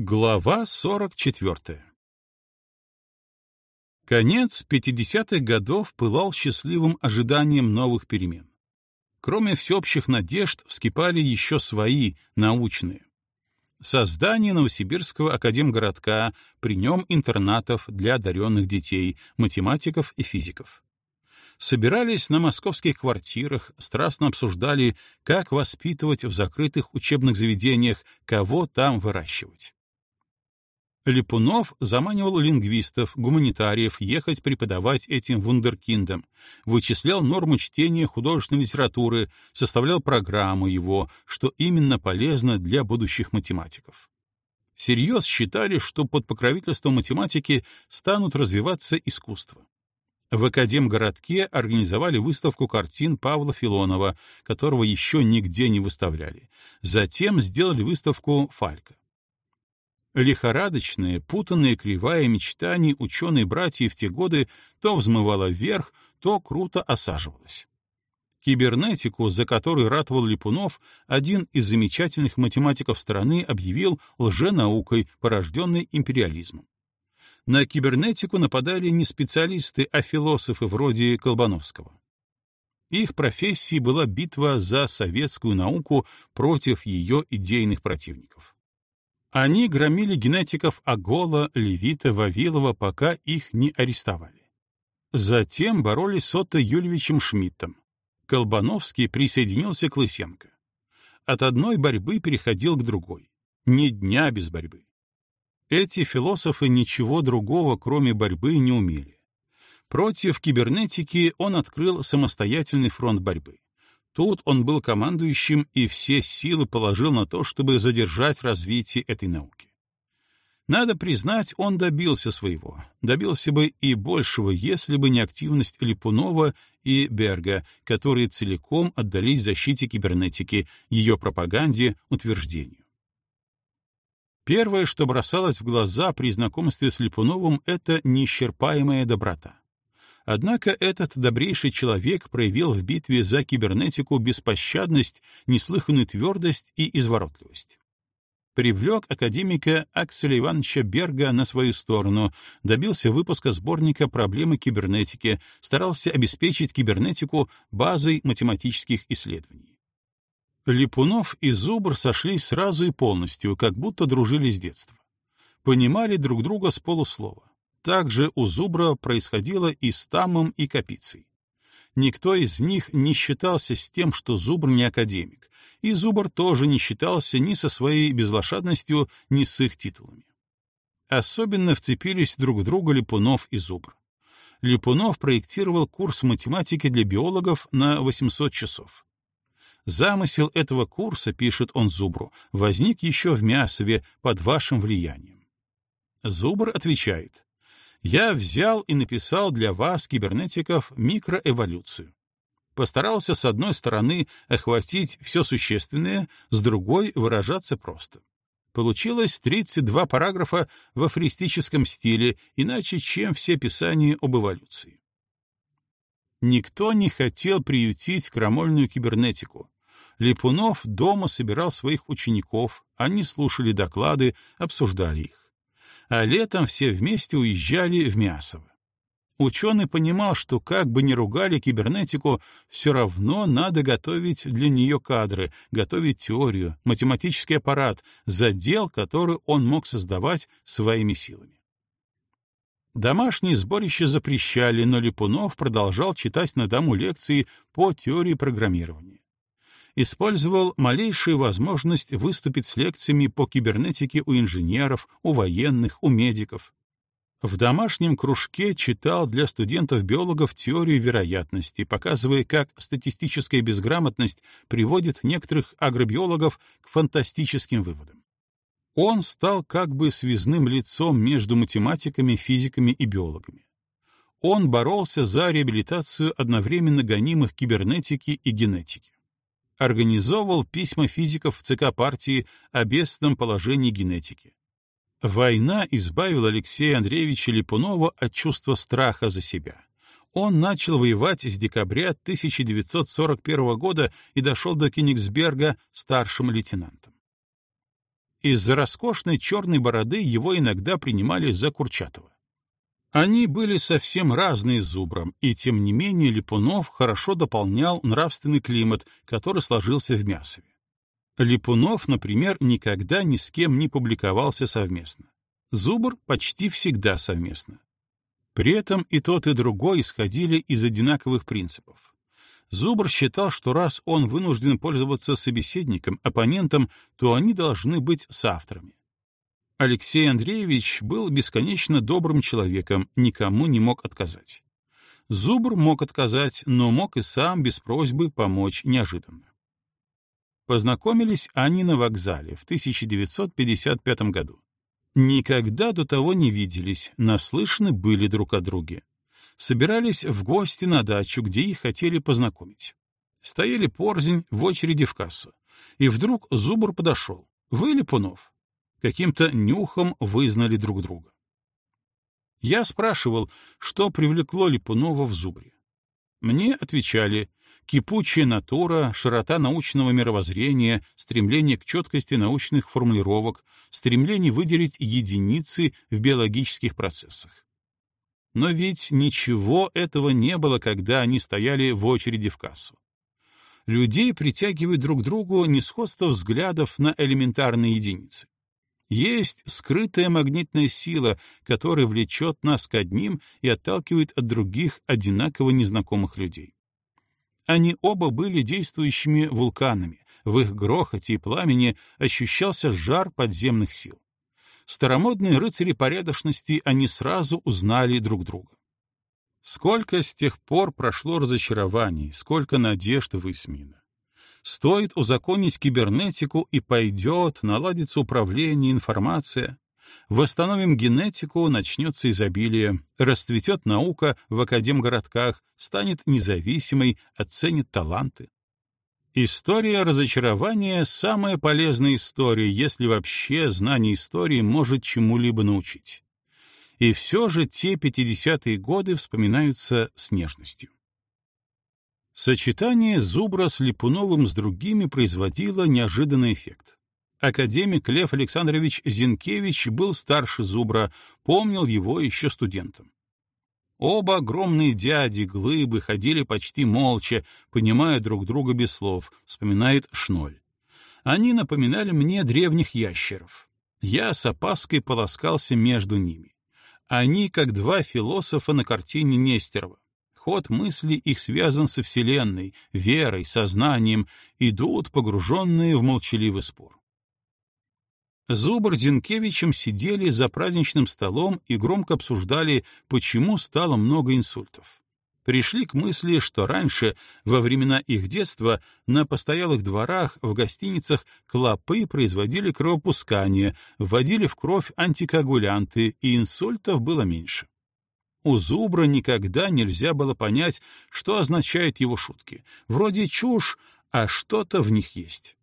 Глава 44 Конец 50-х годов пылал счастливым ожиданием новых перемен. Кроме всеобщих надежд вскипали еще свои, научные. Создание Новосибирского академгородка, при нем интернатов для одаренных детей, математиков и физиков собирались на московских квартирах, страстно обсуждали, как воспитывать в закрытых учебных заведениях, кого там выращивать. Липунов заманивал лингвистов, гуманитариев ехать преподавать этим вундеркиндам, вычислял норму чтения художественной литературы, составлял программу его, что именно полезно для будущих математиков. Всерьез считали, что под покровительством математики станут развиваться искусства. В Академгородке организовали выставку картин Павла Филонова, которого еще нигде не выставляли. Затем сделали выставку Фалька. Лихорадочная, путанная кривая мечтаний ученой-братьев те годы то взмывала вверх, то круто осаживалась. Кибернетику, за которую ратовал Липунов, один из замечательных математиков страны объявил лженаукой, порожденной империализмом. На кибернетику нападали не специалисты, а философы вроде Колбановского. Их профессией была битва за советскую науку против ее идейных противников. Они громили генетиков Агола, Левита, Вавилова, пока их не арестовали. Затем боролись с Отто Юльевичем Шмидтом. Колбановский присоединился к Лысенко. От одной борьбы переходил к другой. Ни дня без борьбы. Эти философы ничего другого, кроме борьбы, не умели. Против кибернетики он открыл самостоятельный фронт борьбы. Тут он был командующим и все силы положил на то, чтобы задержать развитие этой науки. Надо признать, он добился своего. Добился бы и большего, если бы не активность Липунова и Берга, которые целиком отдались защите кибернетики, ее пропаганде, утверждению. Первое, что бросалось в глаза при знакомстве с Липуновым, это неисчерпаемая доброта. Однако этот добрейший человек проявил в битве за кибернетику беспощадность, неслыханную твердость и изворотливость. Привлек академика Акселя Ивановича Берга на свою сторону, добился выпуска сборника «Проблемы кибернетики», старался обеспечить кибернетику базой математических исследований. Липунов и Зубр сошлись сразу и полностью, как будто дружили с детства. Понимали друг друга с полуслова. Также у Зубра происходило и с Тамом, и Капицей. Никто из них не считался с тем, что Зубр не академик, и Зубр тоже не считался ни со своей безлошадностью, ни с их титулами. Особенно вцепились друг в друга Липунов и Зубр. Липунов проектировал курс математики для биологов на 800 часов. Замысел этого курса, пишет он Зубру, возник еще в Мясове под вашим влиянием. Зубр отвечает, «Я взял и написал для вас, кибернетиков, микроэволюцию. Постарался с одной стороны охватить все существенное, с другой — выражаться просто. Получилось 32 параграфа в афористическом стиле, иначе чем все писания об эволюции. Никто не хотел приютить крамольную кибернетику, Липунов дома собирал своих учеников, они слушали доклады, обсуждали их. А летом все вместе уезжали в Мясово. Ученый понимал, что как бы ни ругали кибернетику, все равно надо готовить для нее кадры, готовить теорию, математический аппарат, задел, который он мог создавать своими силами. Домашние сборища запрещали, но Липунов продолжал читать на дому лекции по теории программирования использовал малейшую возможность выступить с лекциями по кибернетике у инженеров, у военных, у медиков. В домашнем кружке читал для студентов-биологов теорию вероятности, показывая, как статистическая безграмотность приводит некоторых агробиологов к фантастическим выводам. Он стал как бы связным лицом между математиками, физиками и биологами. Он боролся за реабилитацию одновременно гонимых кибернетики и генетики организовывал письма физиков ЦК партии о бедственном положении генетики. Война избавила Алексея Андреевича Липунова от чувства страха за себя. Он начал воевать с декабря 1941 года и дошел до Кенигсберга старшим лейтенантом. Из-за роскошной черной бороды его иногда принимали за Курчатова. Они были совсем разные с Зубром, и тем не менее Липунов хорошо дополнял нравственный климат, который сложился в Мясове. Липунов, например, никогда ни с кем не публиковался совместно. Зубр почти всегда совместно. При этом и тот, и другой исходили из одинаковых принципов. Зубр считал, что раз он вынужден пользоваться собеседником, оппонентом, то они должны быть соавторами. Алексей Андреевич был бесконечно добрым человеком, никому не мог отказать. Зубр мог отказать, но мог и сам без просьбы помочь неожиданно. Познакомились они на вокзале в 1955 году. Никогда до того не виделись, наслышаны были друг о друге. Собирались в гости на дачу, где их хотели познакомить. Стояли порзень в очереди в кассу. И вдруг Зубр подошел. «Вы Липунов?» Каким-то нюхом вызнали друг друга. Я спрашивал, что привлекло Липунова в Зубре. Мне отвечали кипучая натура, широта научного мировоззрения, стремление к четкости научных формулировок, стремление выделить единицы в биологических процессах. Но ведь ничего этого не было, когда они стояли в очереди в кассу. Людей притягивает друг к другу несходство взглядов на элементарные единицы. Есть скрытая магнитная сила, которая влечет нас к одним и отталкивает от других одинаково незнакомых людей. Они оба были действующими вулканами, в их грохоте и пламени ощущался жар подземных сил. Старомодные рыцари порядочности они сразу узнали друг друга. Сколько с тех пор прошло разочарований, сколько надежд в Исмина. Стоит узаконить кибернетику, и пойдет, наладится управление, информация. Восстановим генетику, начнется изобилие, расцветет наука в академгородках, станет независимой, оценит таланты. История разочарования — самая полезная история, если вообще знание истории может чему-либо научить. И все же те 50-е годы вспоминаются с нежностью. Сочетание Зубра с Липуновым с другими производило неожиданный эффект. Академик Лев Александрович Зинкевич был старше Зубра, помнил его еще студентом. Оба огромные дяди, глыбы, ходили почти молча, понимая друг друга без слов, вспоминает Шноль. Они напоминали мне древних ящеров. Я с опаской полоскался между ними. Они как два философа на картине Нестерова. Ход мысли их связан со Вселенной, верой, сознанием, идут погруженные в молчаливый спор. Зубр с Зинкевичем сидели за праздничным столом и громко обсуждали, почему стало много инсультов. Пришли к мысли, что раньше, во времена их детства, на постоялых дворах, в гостиницах клопы производили кровопускание, вводили в кровь антикоагулянты, и инсультов было меньше. У Зубра никогда нельзя было понять, что означают его шутки. Вроде чушь, а что-то в них есть.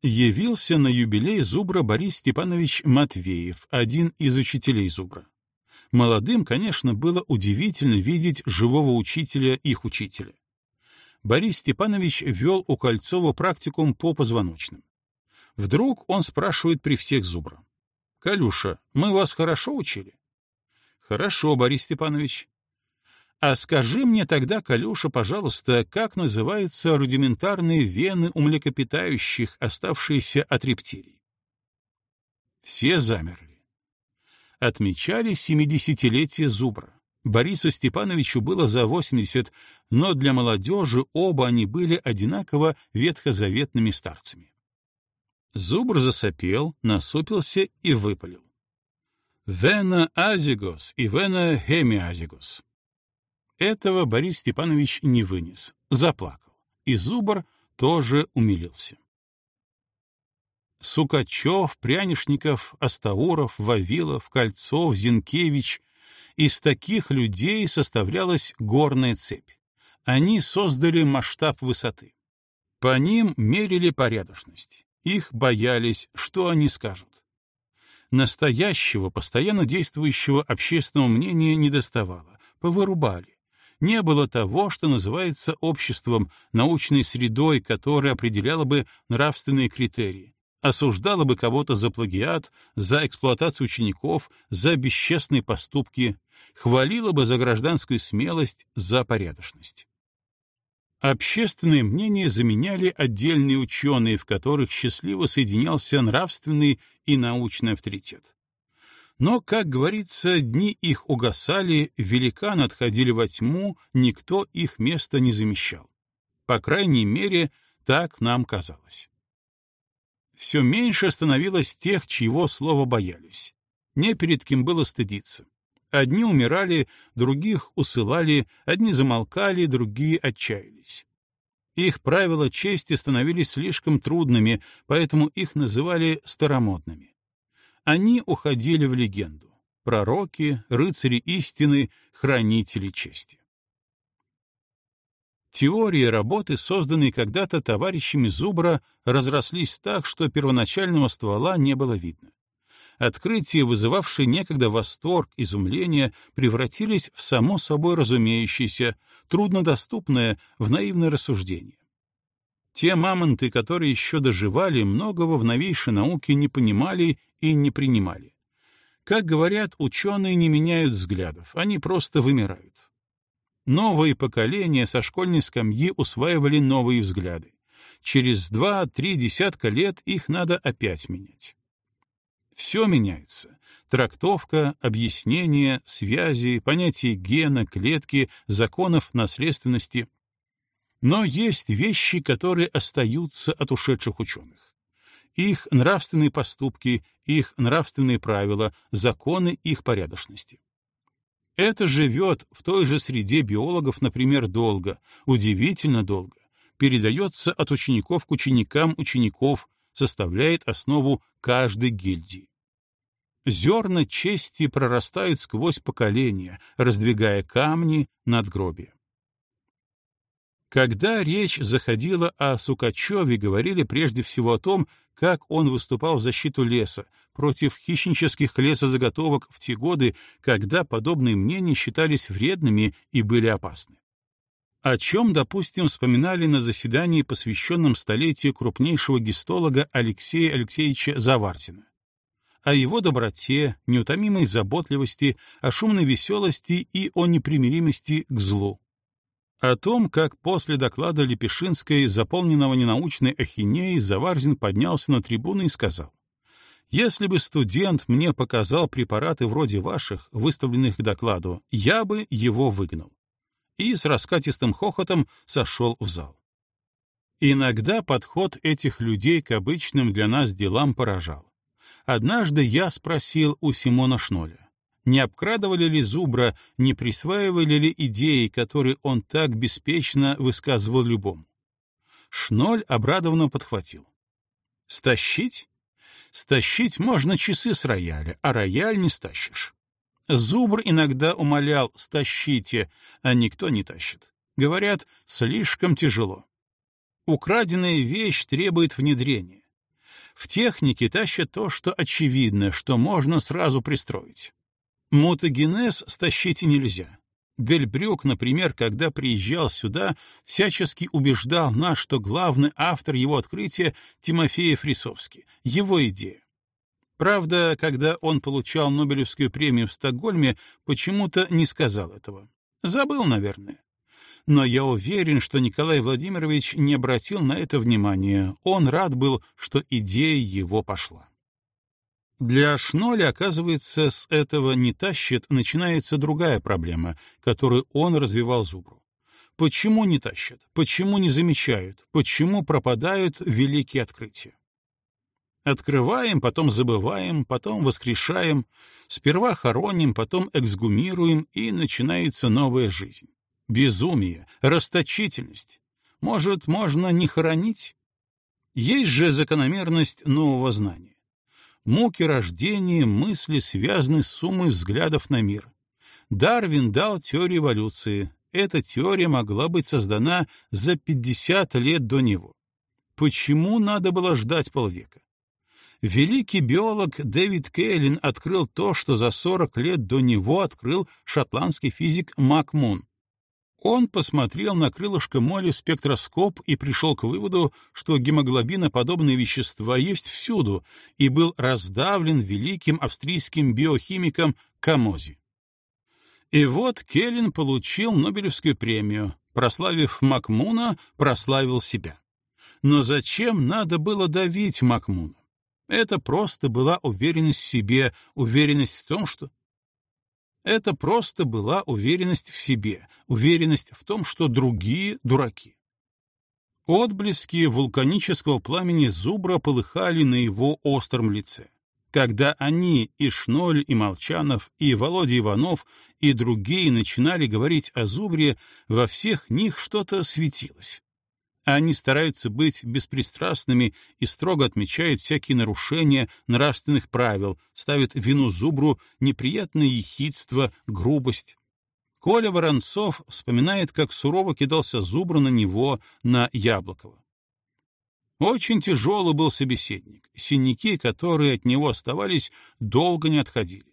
Явился на юбилей Зубра Борис Степанович Матвеев, один из учителей Зубра. Молодым, конечно, было удивительно видеть живого учителя их учителя. Борис Степанович вел у Кольцова практикум по позвоночным. Вдруг он спрашивает при всех Зубра. «Калюша, мы вас хорошо учили?» Хорошо, Борис Степанович. А скажи мне тогда, Калюша, пожалуйста, как называются рудиментарные вены у млекопитающих, оставшиеся от рептилий? Все замерли. Отмечали семидесятилетие зубра. Борису Степановичу было за 80, но для молодежи оба они были одинаково ветхозаветными старцами. Зубр засопел, насупился и выпалил. Вена азигос и вена хемиазигос. Этого Борис Степанович не вынес, заплакал, и Зубр тоже умилился. Сукачев, Прянишников, Астауров, Вавилов, Кольцов, Зинкевич — из таких людей составлялась горная цепь. Они создали масштаб высоты. По ним мерили порядочность. Их боялись, что они скажут настоящего, постоянно действующего общественного мнения не доставало, повырубали. Не было того, что называется обществом, научной средой, которая определяла бы нравственные критерии. осуждала бы кого-то за плагиат, за эксплуатацию учеников, за бесчестные поступки, хвалила бы за гражданскую смелость, за порядочность. Общественное мнение заменяли отдельные ученые, в которых счастливо соединялся нравственный и научный авторитет. Но, как говорится, дни их угасали, великаны отходили во тьму, никто их место не замещал. По крайней мере, так нам казалось. Все меньше становилось тех, чьего слова боялись. Не перед кем было стыдиться. Одни умирали, других усылали, одни замолкали, другие отчаялись. Их правила чести становились слишком трудными, поэтому их называли старомодными. Они уходили в легенду. Пророки, рыцари истины, хранители чести. Теории работы, созданные когда-то товарищами Зубра, разрослись так, что первоначального ствола не было видно. Открытия, вызывавшие некогда восторг, изумление, превратились в само собой разумеющееся, труднодоступное, в наивное рассуждение. Те мамонты, которые еще доживали, многого в новейшей науке не понимали и не принимали. Как говорят, ученые не меняют взглядов, они просто вымирают. Новые поколения со школьной скамьи усваивали новые взгляды. Через два-три десятка лет их надо опять менять. Все меняется. Трактовка, объяснение, связи, понятие гена, клетки, законов наследственности. Но есть вещи, которые остаются от ушедших ученых. Их нравственные поступки, их нравственные правила, законы их порядочности. Это живет в той же среде биологов, например, долго, удивительно долго, передается от учеников к ученикам учеников, составляет основу каждой гильдии. Зерна чести прорастают сквозь поколения, раздвигая камни над надгробия. Когда речь заходила о Сукачеве, говорили прежде всего о том, как он выступал в защиту леса, против хищнических лесозаготовок в те годы, когда подобные мнения считались вредными и были опасны. О чем, допустим, вспоминали на заседании, посвященном столетию крупнейшего гистолога Алексея Алексеевича Завартина о его доброте, неутомимой заботливости, о шумной веселости и о непримиримости к злу. О том, как после доклада Лепешинской, заполненного ненаучной ахинеей, Заварзин поднялся на трибуну и сказал, «Если бы студент мне показал препараты вроде ваших, выставленных к докладу, я бы его выгнал». И с раскатистым хохотом сошел в зал. Иногда подход этих людей к обычным для нас делам поражал. Однажды я спросил у Симона Шноля, не обкрадывали ли Зубра, не присваивали ли идеи, которые он так беспечно высказывал любому. Шноль обрадованно подхватил. «Стащить? Стащить можно часы с рояля, а рояль не стащишь. Зубр иногда умолял «стащите», а никто не тащит. Говорят, слишком тяжело. Украденная вещь требует внедрения. В технике тащат то, что очевидно, что можно сразу пристроить. Мутагенез стащить нельзя. Дельбрюк, например, когда приезжал сюда, всячески убеждал нас, что главный автор его открытия — Тимофей Фрисовский, его идея. Правда, когда он получал Нобелевскую премию в Стокгольме, почему-то не сказал этого. Забыл, наверное но я уверен, что Николай Владимирович не обратил на это внимания. Он рад был, что идея его пошла. Для Шноля, оказывается, с этого не тащит, начинается другая проблема, которую он развивал Зубру. Почему не тащат? Почему не замечают? Почему пропадают великие открытия? Открываем, потом забываем, потом воскрешаем, сперва хороним, потом эксгумируем, и начинается новая жизнь безумие, расточительность. Может, можно не хоронить? Есть же закономерность нового знания. Муки рождения, мысли связаны с суммой взглядов на мир. Дарвин дал теорию эволюции. Эта теория могла быть создана за 50 лет до него. Почему надо было ждать полвека? Великий биолог Дэвид Кейлин открыл то, что за 40 лет до него открыл шотландский физик Макмун. Он посмотрел на крылышко моли спектроскоп и пришел к выводу, что гемоглобиноподобные вещества есть всюду, и был раздавлен великим австрийским биохимиком Камози. И вот Келлин получил Нобелевскую премию, прославив Макмуна, прославил себя. Но зачем надо было давить Макмуна? Это просто была уверенность в себе, уверенность в том, что это просто была уверенность в себе, уверенность в том, что другие — дураки. Отблески вулканического пламени зубра полыхали на его остром лице. Когда они, и Шноль, и Молчанов, и Володя Иванов, и другие начинали говорить о зубре, во всех них что-то светилось. Они стараются быть беспристрастными и строго отмечают всякие нарушения нравственных правил, ставят вину зубру неприятное ехидство, грубость. Коля Воронцов вспоминает, как сурово кидался зубр на него, на Яблокова. Очень тяжелый был собеседник, синяки, которые от него оставались, долго не отходили.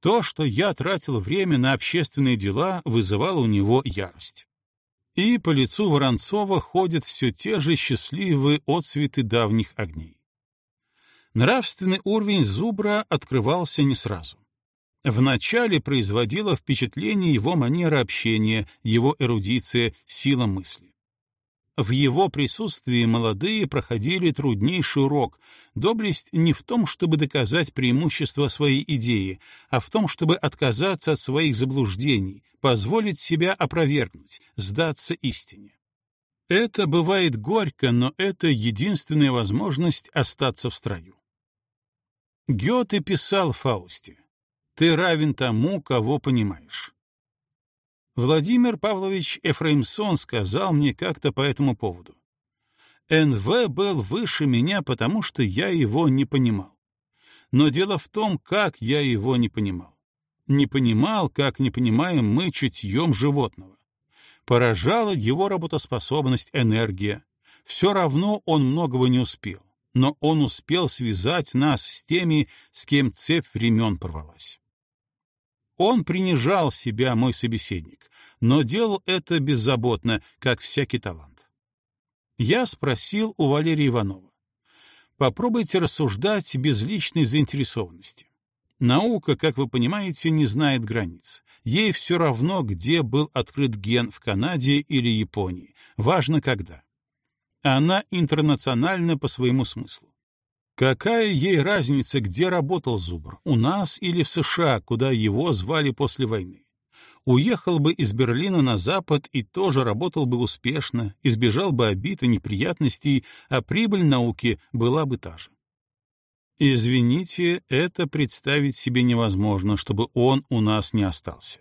То, что я тратил время на общественные дела, вызывало у него ярость. И по лицу Воронцова ходят все те же счастливые отцветы давних огней. Нравственный уровень Зубра открывался не сразу. Вначале производила впечатление его манера общения, его эрудиция, сила мысли. В его присутствии молодые проходили труднейший урок. Доблесть не в том, чтобы доказать преимущество своей идеи, а в том, чтобы отказаться от своих заблуждений, позволить себя опровергнуть, сдаться истине. Это бывает горько, но это единственная возможность остаться в строю. Гёте писал Фаусте, «Ты равен тому, кого понимаешь». Владимир Павлович Эфраимсон сказал мне как-то по этому поводу. НВ был выше меня, потому что я его не понимал. Но дело в том, как я его не понимал. Не понимал, как не понимаем мы чутьем животного. Поражала его работоспособность, энергия. Все равно он многого не успел, но он успел связать нас с теми, с кем цепь времен порвалась. Он принижал себя, мой собеседник, но делал это беззаботно, как всякий талант. Я спросил у Валерия Иванова. Попробуйте рассуждать без личной заинтересованности. Наука, как вы понимаете, не знает границ. Ей все равно, где был открыт ген в Канаде или Японии. Важно, когда. Она интернациональна по своему смыслу. Какая ей разница, где работал Зубр, у нас или в США, куда его звали после войны? Уехал бы из Берлина на Запад и тоже работал бы успешно, избежал бы обид и неприятностей, а прибыль науки была бы та же. Извините, это представить себе невозможно, чтобы он у нас не остался.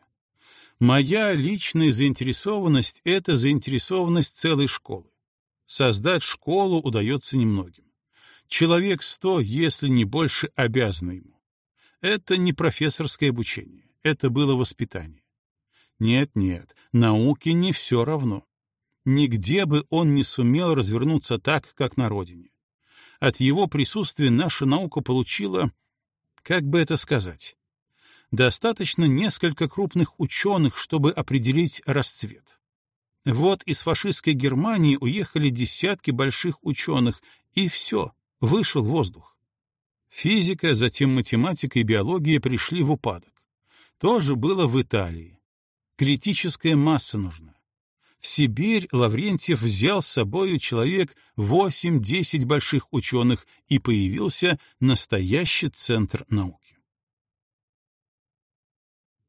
Моя личная заинтересованность — это заинтересованность целой школы. Создать школу удается немногим. Человек сто, если не больше, обязаны ему. Это не профессорское обучение, это было воспитание. Нет-нет, науке не все равно. Нигде бы он не сумел развернуться так, как на родине. От его присутствия наша наука получила, как бы это сказать, достаточно несколько крупных ученых, чтобы определить расцвет. Вот из фашистской Германии уехали десятки больших ученых, и все, Вышел воздух. Физика, затем математика и биология пришли в упадок. То же было в Италии. Критическая масса нужна. В Сибирь Лаврентьев взял с собою человек 8-10 больших ученых, и появился настоящий центр науки.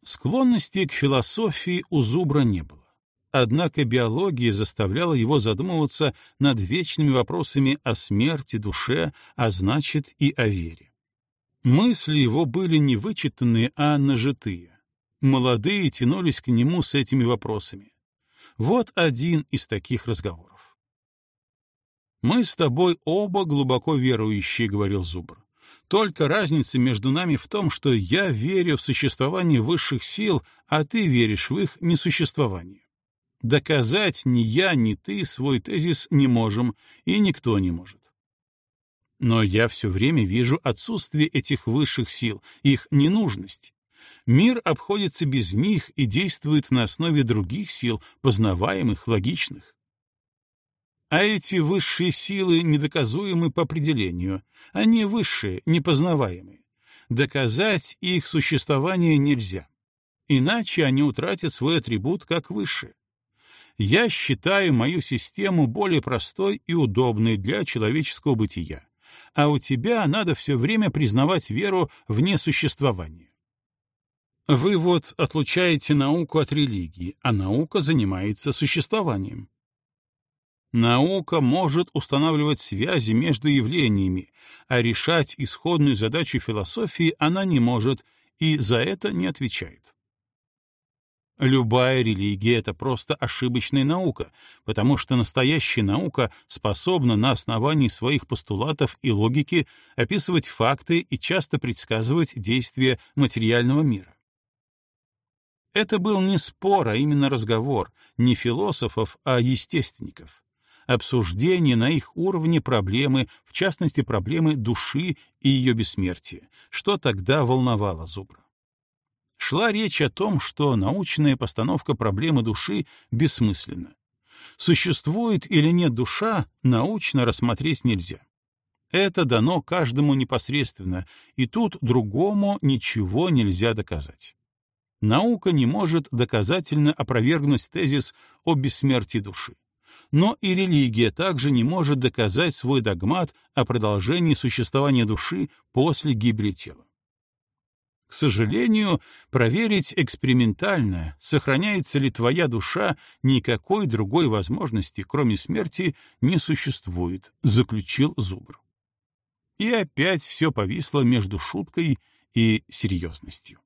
Склонности к философии у Зубра не было. Однако биология заставляла его задумываться над вечными вопросами о смерти, душе, а значит и о вере. Мысли его были не вычитанные, а нажитые. Молодые тянулись к нему с этими вопросами. Вот один из таких разговоров. «Мы с тобой оба глубоко верующие», — говорил Зубр. «Только разница между нами в том, что я верю в существование высших сил, а ты веришь в их несуществование. Доказать ни я, ни ты свой тезис не можем, и никто не может. Но я все время вижу отсутствие этих высших сил, их ненужность. Мир обходится без них и действует на основе других сил, познаваемых, логичных. А эти высшие силы недоказуемы по определению. Они высшие, непознаваемые. Доказать их существование нельзя. Иначе они утратят свой атрибут как высшие. Я считаю мою систему более простой и удобной для человеческого бытия, а у тебя надо все время признавать веру вне существования. Вы вот отлучаете науку от религии, а наука занимается существованием. Наука может устанавливать связи между явлениями, а решать исходную задачу философии она не может и за это не отвечает. Любая религия — это просто ошибочная наука, потому что настоящая наука способна на основании своих постулатов и логики описывать факты и часто предсказывать действия материального мира. Это был не спор, а именно разговор, не философов, а естественников. Обсуждение на их уровне проблемы, в частности проблемы души и ее бессмертия, что тогда волновало Зубра. Шла речь о том, что научная постановка проблемы души бессмысленна. Существует или нет душа, научно рассмотреть нельзя. Это дано каждому непосредственно, и тут другому ничего нельзя доказать. Наука не может доказательно опровергнуть тезис о бессмертии души. Но и религия также не может доказать свой догмат о продолжении существования души после гибели тела. К сожалению, проверить экспериментально, сохраняется ли твоя душа, никакой другой возможности, кроме смерти, не существует, заключил Зубр. И опять все повисло между шуткой и серьезностью.